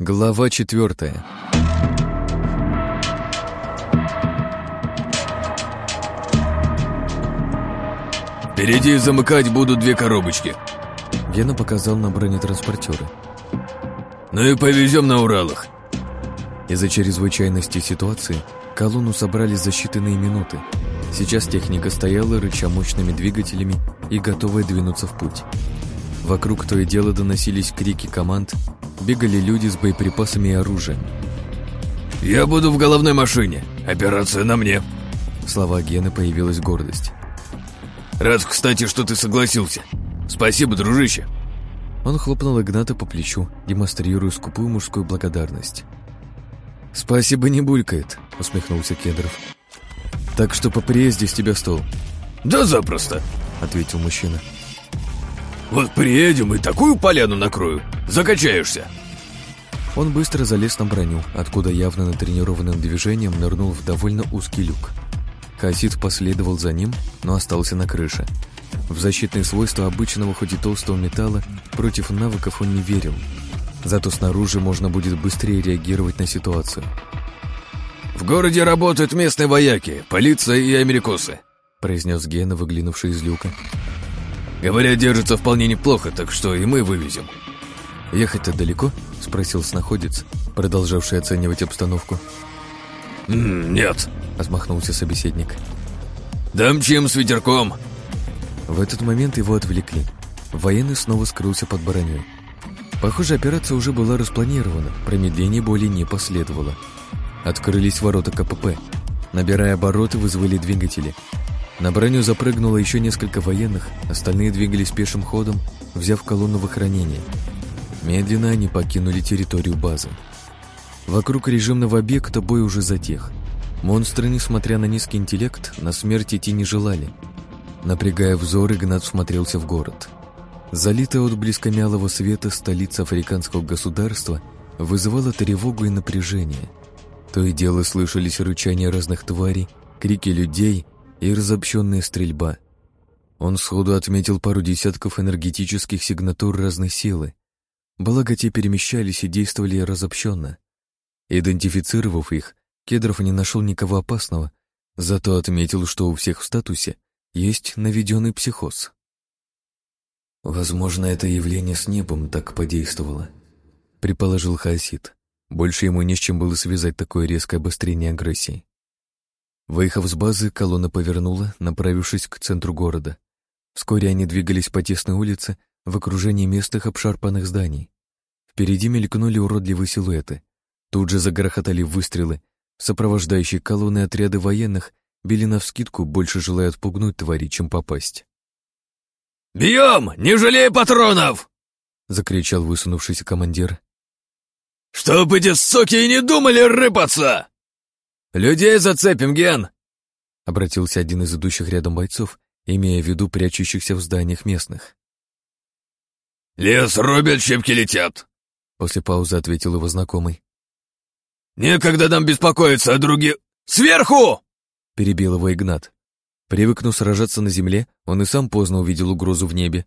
Глава четвертая. «Впереди замыкать будут две коробочки». Гена показал на бронетранспортеры. «Ну и повезем на Уралах». Из-за чрезвычайности ситуации колонну собрали за считанные минуты. Сейчас техника стояла, рыча мощными двигателями и готовая двинуться в путь. Вокруг то и дело доносились крики команд, бегали люди с боеприпасами и оружием. «Я буду в головной машине. Операция на мне». В слова Гены появилась гордость. «Рад, кстати, что ты согласился. Спасибо, дружище». Он хлопнул Игната по плечу, демонстрируя скупую мужскую благодарность. «Спасибо не булькает», — усмехнулся Кедров. «Так что по приезде с тебя стол». «Да запросто», — ответил мужчина. «Вот приедем и такую поляну накрою. Закачаешься». Он быстро залез на броню, откуда явно натренированным движением нырнул в довольно узкий люк. Хасид последовал за ним, но остался на крыше. В защитные свойства обычного, хоть и толстого металла, против навыков он не верил. Зато снаружи можно будет быстрее реагировать на ситуацию. «В городе работают местные вояки, полиция и америкосы», произнес Гена, выглянувший из люка. «Говорят, держится вполне неплохо, так что и мы вывезем». «Ехать-то далеко?» — спросил снаходец, продолжавший оценивать обстановку. «Нет», — отмахнулся собеседник. «Дамчим с ветерком». В этот момент его отвлекли. Военный снова скрылся под броней. Похоже, операция уже была распланирована, промедление более не последовало. Открылись ворота КПП. Набирая обороты, вызвали двигатели. На броню запрыгнуло еще несколько военных, остальные двигались пешим ходом, взяв колонну в охранение. Медленно они покинули территорию базы. Вокруг режимного объекта бой уже затих. Монстры, несмотря на низкий интеллект, на смерть идти не желали. Напрягая взор, Игнат смотрелся в город. Залитая отблесками алого света столица африканского государства вызывала тревогу и напряжение. То и дело слышались рычания разных тварей, крики людей и разобщенная стрельба. Он сходу отметил пару десятков энергетических сигнатур разной силы. Благо те перемещались и действовали разобщенно. Идентифицировав их, Кедров не нашел никого опасного, зато отметил, что у всех в статусе есть наведенный психоз. Возможно, это явление с небом так подействовало, предположил Хаосид. Больше ему не с чем было связать такое резкое обострение агрессии. Выехав с базы, колонна повернула, направившись к центру города. Вскоре они двигались по тесной улице в окружении местных обшарпанных зданий. Впереди мелькнули уродливые силуэты. Тут же загрохотали выстрелы. Сопровождающие колонны отряды военных били навскидку, больше желая отпугнуть твари, чем попасть. «Бьем! Не жалей патронов!» — закричал высунувшийся командир. «Чтоб эти суки и не думали рыпаться!» «Людей зацепим, Ген!» — обратился один из идущих рядом бойцов, имея в виду прячущихся в зданиях местных. «Лес рубят, щепки летят!» После паузы ответил его знакомый. «Некогда нам беспокоиться о других... Сверху!» Перебил его Игнат. Привыкнув сражаться на земле, он и сам поздно увидел угрозу в небе.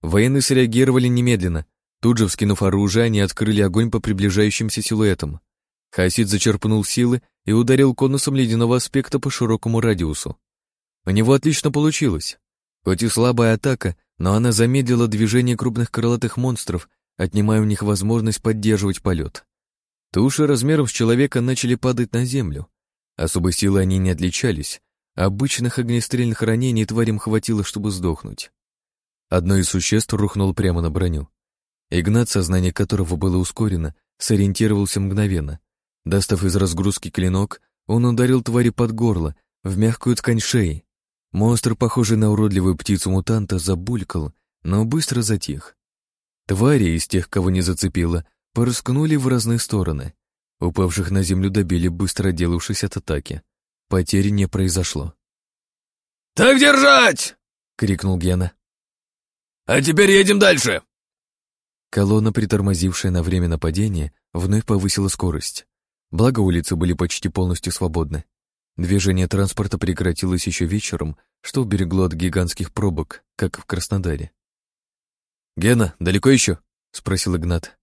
Военные среагировали немедленно. Тут же, вскинув оружие, они открыли огонь по приближающимся силуэтам. Хасид зачерпнул силы и ударил конусом ледяного аспекта по широкому радиусу. У него отлично получилось. Хоть и слабая атака, но она замедлила движение крупных крылатых монстров, отнимая у них возможность поддерживать полет. Туши размером с человека начали падать на землю. Особой силы они не отличались. Обычных огнестрельных ранений тварям хватило, чтобы сдохнуть. Одно из существ рухнуло прямо на броню. Игнат, сознание которого было ускорено, сориентировался мгновенно. Достав из разгрузки клинок, он ударил твари под горло, в мягкую ткань шеи. Монстр, похожий на уродливую птицу-мутанта, забулькал, но быстро затих. Твари из тех, кого не зацепило, порскнули в разные стороны. Упавших на землю добили, быстро отделавшись от атаки. Потери не произошло. «Так держать!» — крикнул Гена. «А теперь едем дальше!» Колонна, притормозившая на время нападения, вновь повысила скорость. Благо улицы были почти полностью свободны. Движение транспорта прекратилось еще вечером, что уберегло от гигантских пробок, как в Краснодаре. «Гена, далеко еще?» — спросил Игнат.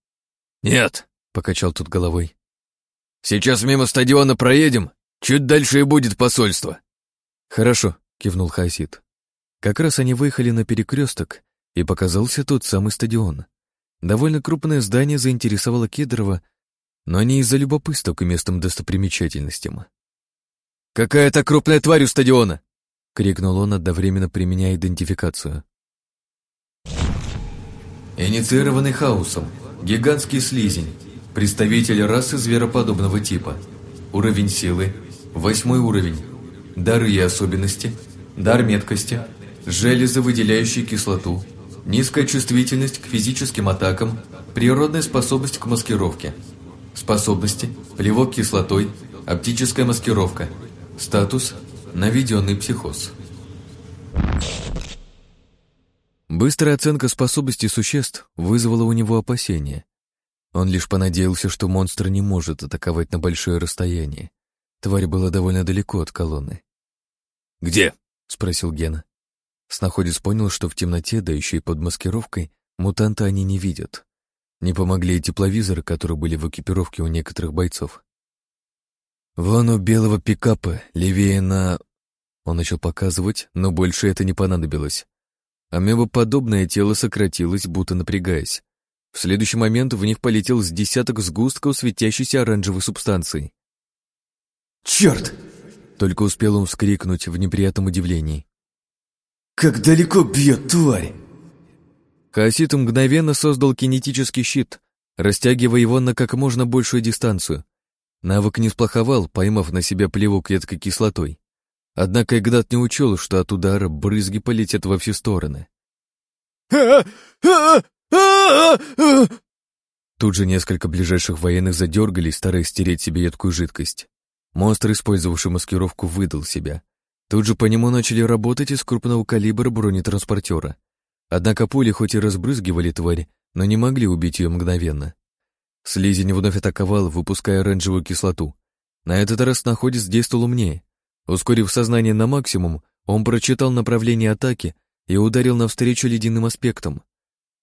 «Нет, покачал тут головой. «Сейчас мимо стадиона проедем, чуть дальше и будет посольство». «Хорошо», — кивнул Хасид. Как раз они выехали на перекресток, и показался тот самый стадион. Довольно крупное здание заинтересовало Кедрова, но не из-за любопытства к местным достопримечательностям. «Какая-то крупная тварь у стадиона!» — крикнул он, одновременно применяя идентификацию. Инициированный хаосом. Гигантский слизень. Представитель расы звероподобного типа. Уровень силы. Восьмой уровень. Дары и особенности. Дар меткости. Железы, выделяющие кислоту. Низкая чувствительность к физическим атакам. Природная способность к маскировке. Способности. Плевок кислотой. Оптическая маскировка. Статус. Наведенный психоз. Быстрая оценка способностей существ вызвала у него опасения. Он лишь понадеялся, что монстр не может атаковать на большое расстояние. Тварь была довольно далеко от колонны. «Где?» — спросил Гена. Снаходец понял, что в темноте, да еще и под маскировкой, мутанта они не видят. Не помогли и тепловизоры, которые были в экипировке у некоторых бойцов. «Вон у белого пикапа, левее на...» Он начал показывать, но больше это не понадобилось. Амебоподобное тело сократилось, будто напрягаясь. В следующий момент в них полетел с десяток сгустков светящейся оранжевой субстанции. «Черт!» — только успел он вскрикнуть в неприятном удивлении. «Как далеко бьет тварь!» Хаосит мгновенно создал кинетический щит, растягивая его на как можно большую дистанцию. Навык не сплоховал, поймав на себя плевок едкой кислотой. Однако Игнат не учел, что от удара брызги полетят во все стороны. Тут же несколько ближайших военных задергались, стараясь стереть себе едкую жидкость. Монстр, использовавший маскировку, выдал себя. Тут же по нему начали работать из крупного калибра бронетранспортера. Однако пули хоть и разбрызгивали тварь, но не могли убить ее мгновенно. Слизень вновь атаковал, выпуская оранжевую кислоту. На этот раз находец действовал умнее. Ускорив сознание на максимум, он прочитал направление атаки и ударил навстречу ледяным аспектам.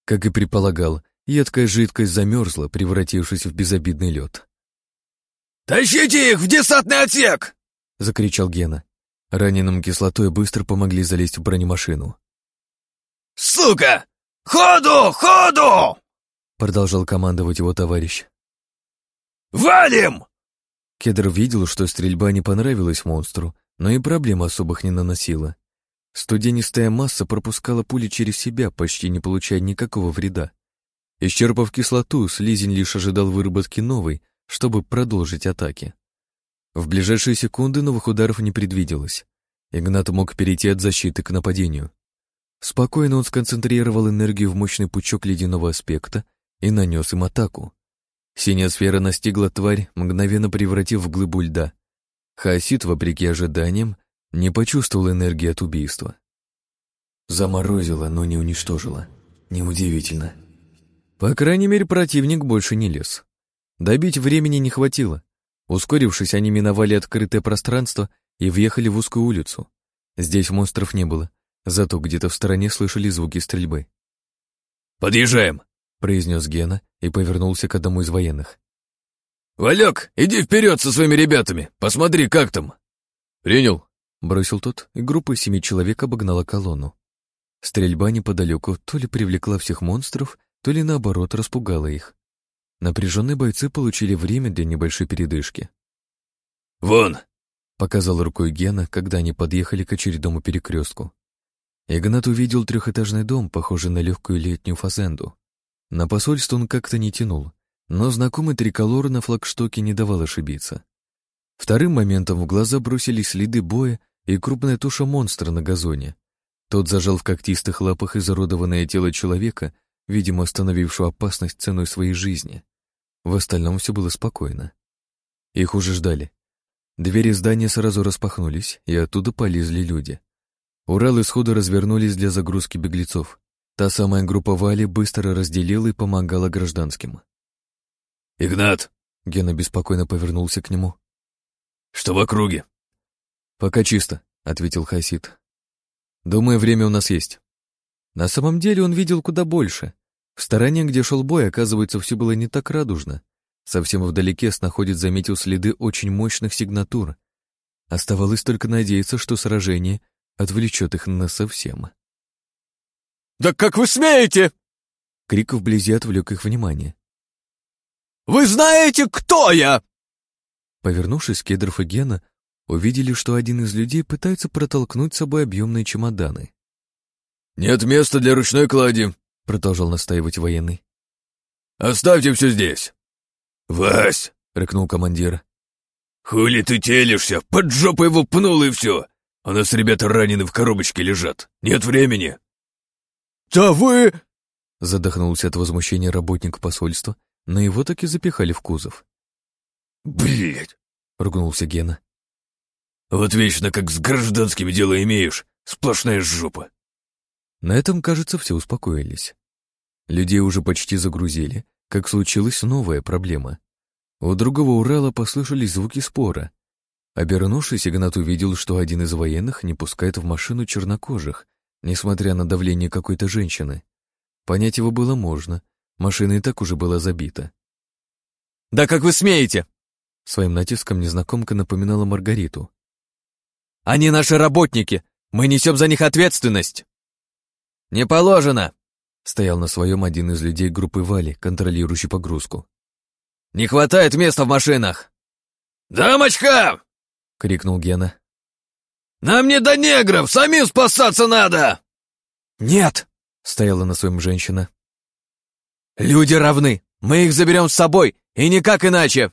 Как и предполагал, едкая жидкость замерзла, превратившись в безобидный лед. «Тащите их в десантный отсек!» — закричал Гена. Раненым кислотой быстро помогли залезть в бронемашину. «Сука! Ходу! Ходу!» — продолжал командовать его товарищ. «Валим!» Кедр видел, что стрельба не понравилась монстру, но и проблем особых не наносила. Студенистая масса пропускала пули через себя, почти не получая никакого вреда. Исчерпав кислоту, слизень лишь ожидал выработки новой, чтобы продолжить атаки. В ближайшие секунды новых ударов не предвиделось. Игнат мог перейти от защиты к нападению. Спокойно он сконцентрировал энергию в мощный пучок ледяного аспекта и нанес им атаку. Синяя сфера настигла тварь, мгновенно превратив в глыбу льда. Хаосит, вопреки ожиданиям, не почувствовал энергии от убийства. Заморозила, но не уничтожила. Неудивительно. По крайней мере, противник больше не лез. Добить времени не хватило. Ускорившись, они миновали открытое пространство и въехали в узкую улицу. Здесь монстров не было, зато где-то в стороне слышали звуки стрельбы. «Подъезжаем!» произнес Гена и повернулся к одному из военных. «Валек, иди вперед со своими ребятами, посмотри, как там!» «Принял!» — бросил тот, и группа семи человек обогнала колонну. Стрельба неподалеку то ли привлекла всех монстров, то ли наоборот распугала их. Напряженные бойцы получили время для небольшой передышки. «Вон!» — показал рукой Гена, когда они подъехали к очередному перекрестку. Игнат увидел трехэтажный дом, похожий на легкую летнюю фазенду. На посольство он как-то не тянул, но знакомый триколор на флагштоке не давал ошибиться. Вторым моментом в глаза бросились следы боя и крупная туша монстра на газоне. Тот зажал в когтистых лапах изуродованное тело человека, видимо, остановившего опасность ценой своей жизни. В остальном все было спокойно. Их уже ждали. Двери здания сразу распахнулись, и оттуда полезли люди. Уралы сходу развернулись для загрузки беглецов. Та самая группа Вали быстро разделила и помогала гражданским. «Игнат!» — Гена беспокойно повернулся к нему. «Что в округе?» «Пока чисто», — ответил Хасид. «Думаю, время у нас есть». На самом деле он видел куда больше. В стороне, где шел бой, оказывается, все было не так радужно. Совсем вдалеке снаходец заметил следы очень мощных сигнатур. Оставалось только надеяться, что сражение отвлечет их насовсем. «Да как вы смеете!» Крик вблизи отвлек их внимание. «Вы знаете, кто я?» Повернувшись, Кедров и Гена увидели, что один из людей пытается протолкнуть с собой объемные чемоданы. «Нет места для ручной клади», — продолжал настаивать военный. «Оставьте все здесь». «Вась!» — рыкнул командир. «Хули ты телишься? Под жопу его пнул и все. У нас ребята ранены в коробочке лежат. Нет времени». «Да вы...» Задохнулся от возмущения работник посольства, но его таки запихали в кузов. «Блядь!» — ругнулся Гена. «Вот вечно как с гражданскими дело имеешь. Сплошная жопа». На этом, кажется, все успокоились. Людей уже почти загрузили, как случилась новая проблема. У другого Урала послышались звуки спора. Обернувшись, Игнат увидел, что один из военных не пускает в машину чернокожих, несмотря на давление какой-то женщины. Понять его было можно, машина и так уже была забита. «Да как вы смеете!» Своим натиском незнакомка напоминала Маргариту. «Они наши работники! Мы несем за них ответственность!» «Не положено!» Стоял на своем один из людей группы Вали, контролирующий погрузку. «Не хватает места в машинах!» «Дамочка!» — крикнул Гена. «Нам не до негров! Самим спасаться надо!» «Нет!» — стояла на своем женщина. «Люди равны! Мы их заберем с собой, и никак иначе!»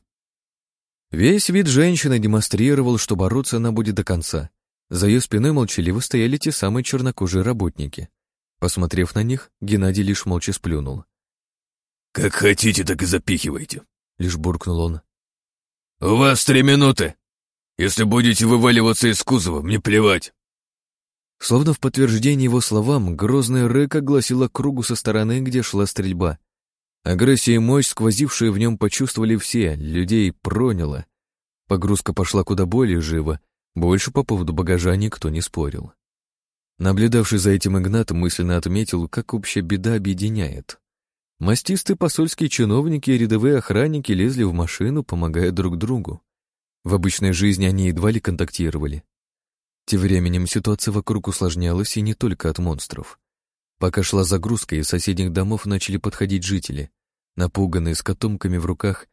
Весь вид женщины демонстрировал, что бороться она будет до конца. За ее спиной молчаливо стояли те самые чернокожие работники. Посмотрев на них, Геннадий лишь молча сплюнул. «Как хотите, так и запихивайте», — лишь буркнул он. «У вас три минуты. Если будете вываливаться из кузова, мне плевать». Словно в подтверждение его словам, грозный рык огласил кругу со стороны, где шла стрельба. Агрессия и мощь, сквозившие в нем, почувствовали все, людей проняло. Погрузка пошла куда более живо, больше по поводу багажа никто не спорил. Наблюдавший за этим Игнат мысленно отметил, как общая беда объединяет. Мастистые посольские чиновники и рядовые охранники лезли в машину, помогая друг другу. В обычной жизни они едва ли контактировали. Тем временем ситуация вокруг усложнялась и не только от монстров. Пока шла загрузка, из соседних домов начали подходить жители. Напуганные, с котомками в руках,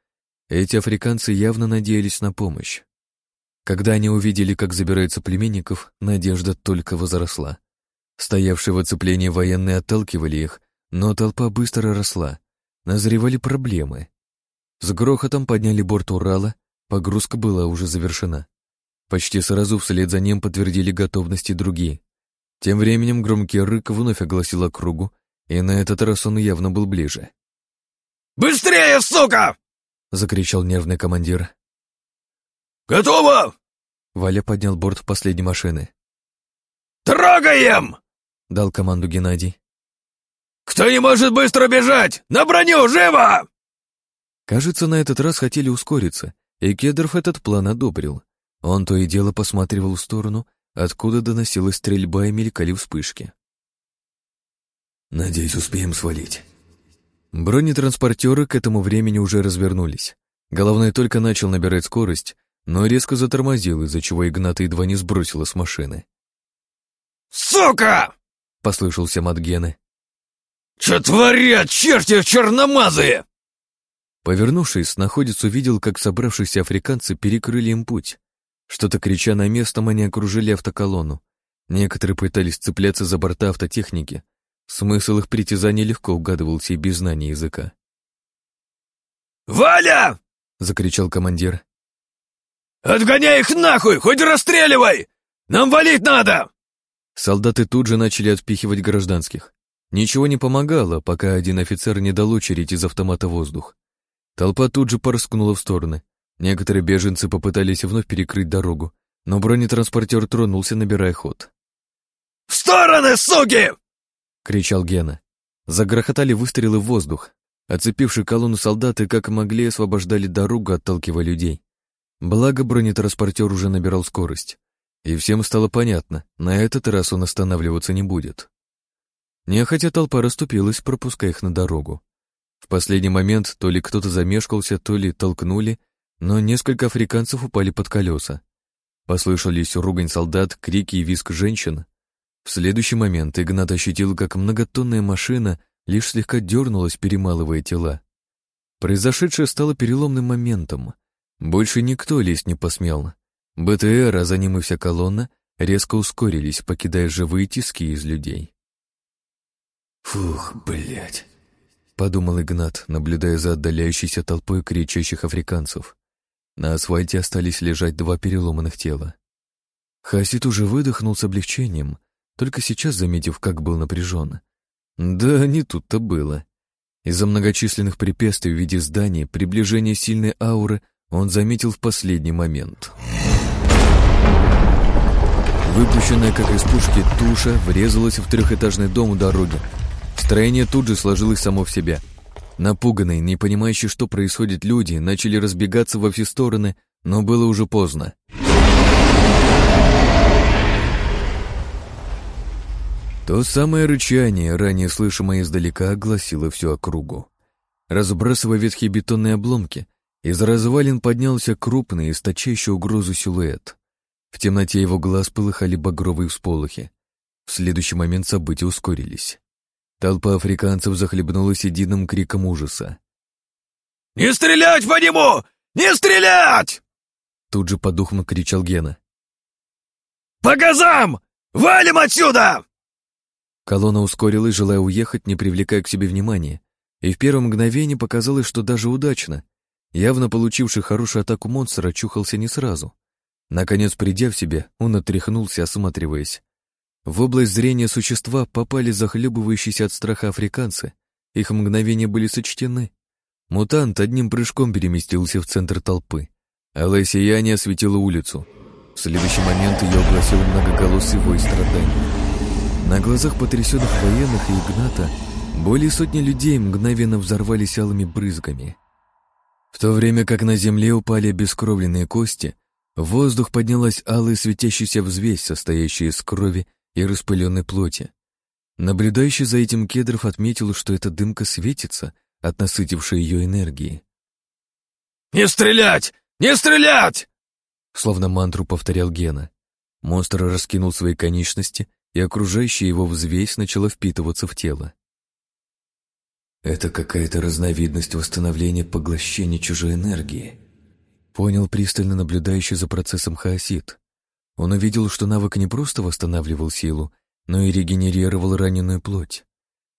эти африканцы явно надеялись на помощь. Когда они увидели, как забираются племенников, надежда только возросла. Стоявшие в оцеплении военные отталкивали их, но толпа быстро росла. Назревали проблемы. С грохотом подняли борт Урала, погрузка была уже завершена. Почти сразу вслед за ним подтвердили готовность и другие. Тем временем громкий рык вновь огласил округу, и на этот раз он явно был ближе. «Быстрее, сука!» — закричал нервный командир. «Готово!» Валя поднял борт последней машины. «Трогаем!» — дал команду Геннадий. «Кто не может быстро бежать? На броню, живо!» Кажется, на этот раз хотели ускориться, и Кедров этот план одобрил. Он то и дело посматривал в сторону, откуда доносилась стрельба и мелькали вспышки. «Надеюсь, успеем свалить». Бронетранспортеры к этому времени уже развернулись. Головной только начал набирать скорость, но резко затормозил, из-за чего Игната едва не сбросила с машины. «Сука!» — послышался мат Гены. «Че творят, черти черномазые?» Повернувшись, находец увидел, как собравшиеся африканцы перекрыли им путь. Что-то крича на местном, они окружили автоколонну. Некоторые пытались цепляться за борта автотехники. Смысл их притязаний легко угадывался и без знания языка. «Валя!» — закричал командир. «Отгоняй их нахуй! Хоть расстреливай! Нам валить надо!» Солдаты тут же начали отпихивать гражданских. Ничего не помогало, пока один офицер не дал очередь из автомата воздух. Толпа тут же порскнула в стороны. Некоторые беженцы попытались вновь перекрыть дорогу, но бронетранспортер тронулся, набирая ход. «В стороны, суки!» — кричал Гена. Загрохотали выстрелы в воздух. Оцепившие колонну солдаты как могли освобождали дорогу, отталкивая людей. Благо бронетранспортер уже набирал скорость. И всем стало понятно, на этот раз он останавливаться не будет. Нехотя толпа расступилась, пропуская их на дорогу. В последний момент то ли кто-то замешкался, то ли толкнули, но несколько африканцев упали под колеса. Послышались ругань солдат, крики и визг женщин. В следующий момент Игнат ощутил, как многотонная машина лишь слегка дернулась, перемалывая тела. Произошедшее стало переломным моментом. Больше никто лезть не посмел. БТР, а за ним и вся колонна, резко ускорились, покидая живые тиски из людей. «Фух, блядь!» — подумал Игнат, наблюдая за отдаляющейся толпой кричащих африканцев. На асфальте остались лежать два переломанных тела. Хасид уже выдохнул с облегчением, только сейчас заметив, как был напряжен. Да, не тут-то было. Из-за многочисленных препятствий в виде зданий, приближения сильной ауры он заметил в последний момент. Выпущенная, как из пушки, туша врезалась в трехэтажный дом у дороги. Строение тут же сложилось само в себя — Напуганные, не понимающие, что происходит люди, начали разбегаться во все стороны, но было уже поздно. То самое рычание, ранее слышимое издалека, огласило всю округу. Разбрасывая ветхие бетонные обломки, из развалин поднялся крупный, источающий угрозу силуэт. В темноте его глаз полыхали багровые всполохи. В следующий момент события ускорились. Толпа африканцев захлебнулась единым криком ужаса. «Не стрелять по нему! Не стрелять!» Тут же по духам кричал Гена. «По газам! Валим отсюда!» Колонна ускорилась, желая уехать, не привлекая к себе внимания, и в первое мгновение показалось, что даже удачно. Явно получивший хорошую атаку монстр очухался не сразу. Наконец, придя в себя, он отряхнулся, осматриваясь. В область зрения существа попали захлебывающиеся от страха африканцы. Их мгновения были сочтены. Мутант одним прыжком переместился в центр толпы. Алое сияние осветило улицу. В следующий момент ее огласил многоголосый вой страданий. На глазах потрясенных военных и Игната более сотни людей мгновенно взорвались алыми брызгами. В то время как на земле упали обескровленные кости, в воздух поднялась алая светящаяся взвесь, состоящая из крови и распыленной плоти. Наблюдающий за этим Кедров отметил, что эта дымка светится от насытившей ее энергии. «Не стрелять! Не стрелять!» Словно мантру повторял Гена. Монстр раскинул свои конечности, и окружающая его взвесь начала впитываться в тело. «Это какая-то разновидность восстановления поглощения чужой энергии», понял пристально наблюдающий за процессом хаосит. Он увидел, что навык не просто восстанавливал силу, но и регенерировал раненую плоть.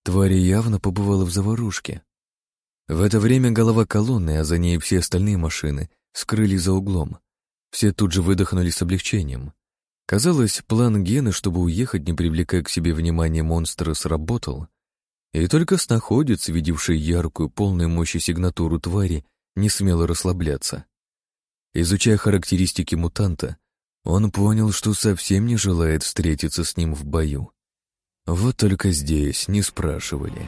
Тварь явно побывала в заварушке. В это время голова колонны, а за ней все остальные машины, скрылись за углом. Все тут же выдохнули с облегчением. Казалось, план Гены, чтобы уехать, не привлекая к себе внимания монстра, сработал. И только снаходец, видевший яркую, полную мощи сигнатуру твари, не смело расслабляться. Изучая характеристики мутанта, он понял, что совсем не желает встретиться с ним в бою. Вот только здесь не спрашивали.